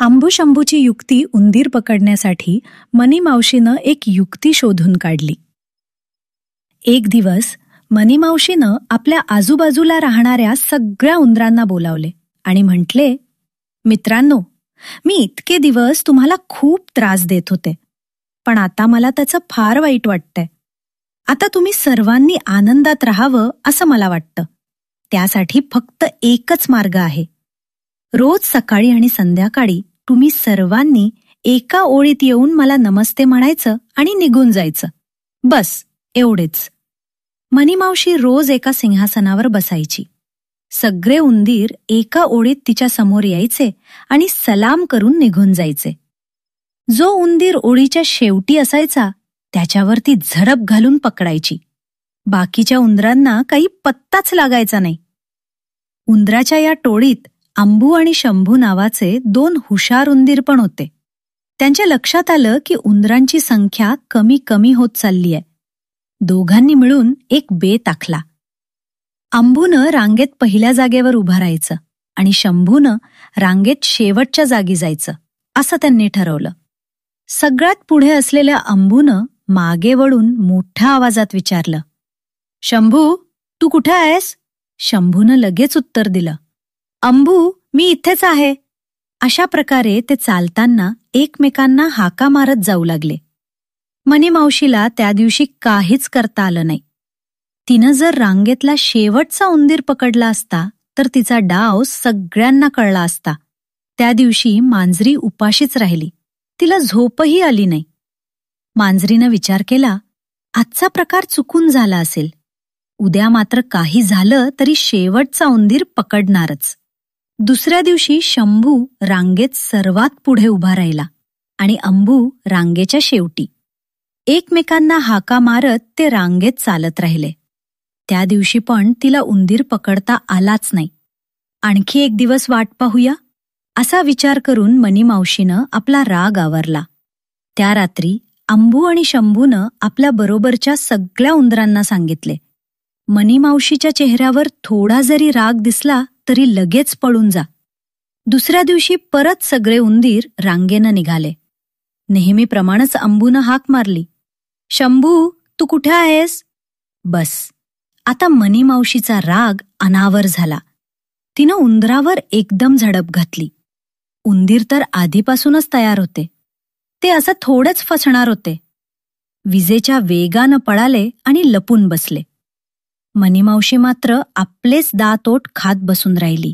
आंबूशंभूची युक्ती उंदीर पकडण्यासाठी मनी मावशीनं एक युक्ती शोधून काढली. एक दिवस मनी मावशीनं आपल्या आजूबाजूला राहणाऱ्या सगळ्या उंदरांना बोलावले आणि म्हटले मित्रांनो मी इतके दिवस तुम्हाला खूप त्रास देत होते पण आता मला त्याचं फार वाईट वाटतंय. आता तुम्ही सर्वांनी आनंदात राहावं असं मला वाटतं. त्यासाठी फक्त एकच मार्ग आहे रोज सकाळी आणि संध्याकाळी तुम्ही सर्वांनी एका ओळीत येऊन मला नमस्ते म्हणायचं आणि निघून जायचं. बस एवढेच. मनीमावशी रोज एका सिंहासनावर बसायची. सगळे उंदीर एका ओळीत तिच्या समोर यायचे आणि सलाम करून निघून जायचे. जो उंदीर ओळीच्या शेवटी असायचा त्याच्यावर ती झडप घालून पकडायची. बाकीच्या उंदरांना काही पत्ताच लागायचा नाही. उंदराच्या या टोळीत अंबू आणि शंभू नावाचे दोन हुशार उंदीर पण होते. त्यांच्या लक्षात आलं की उंदरांची संख्या कमी कमी होत चालली आहे दोघांनी मिळून एक बेत आखला. अंबूनं रांगेत पहिल्या जागेवर उभं राहायचं आणि शंभूनं रांगेत शेवटच्या जागी जायचं असं त्यांनी ठरवलं. सगळ्यात पुढे असलेल्या अंबूनं मागे वळून मोठ्या आवाजात विचारलं शंभू तू कुठे आहेस? शंभूनं लगेच उत्तर दिलं अंबू मी इथेच आहे. अशा प्रकारे ते चालताना एकमेकांना हाका मारत जाऊ लागले. मनी मावशीला त्या दिवशी काहीच करता आलं नाही. तिनं जर रांगेतला शेवटचा उंदीर पकडला असता तर तिचा डाव सगळ्यांना कळला असता. त्या दिवशी मांजरी उपाशीच राहिली. तिला झोपही आली नाही. मांजरीनं विचार केला आजचा प्रकार चुकून झाला असेल. उद्या मात्र काही झालं तरी शेवटचा उंदीर पकडणारच. दुसऱ्या दिवशी शंभू रांगेत सर्वात पुढे उभा राहिला आणि अंबू रांगेच्या शेवटी. एकमेकांना हाका मारत ते रांगेत चालत राहिले. त्या दिवशी पण तिला उंदीर पकडता आलाच नाही. आणखी एक दिवस वाट पाहूया? असा विचार करून मनीमावशीनं आपला राग आवरला. त्या रात्री अंबू आणि शंभूनं आपल्या बरोबरच्या सगळ्या उंदरांना सांगितले. मनी मावशीच्या चेहऱ्यावर थोडा जरी राग दिसला तरी लगेच पळून जा. दुसऱ्या दिवशी परत सगळे उंदीर रांगेनं निघाले. नेहमीप्रमाणेच अंबूनं हाक मारली. शंभू तू कुठे आहेस? बस. आता मनी मावशीचा राग अनावर झाला. तिनं उंदरावर एकदम झडप घातली. उंदीर तर आधीपासूनच तयार होते. ते असं थोडंच फसणार होते. विजेच्या वेगानं पळाले आणि लपून बसले. मनीमावशी मात्र आपलेच दातोट खात बसून राहिली.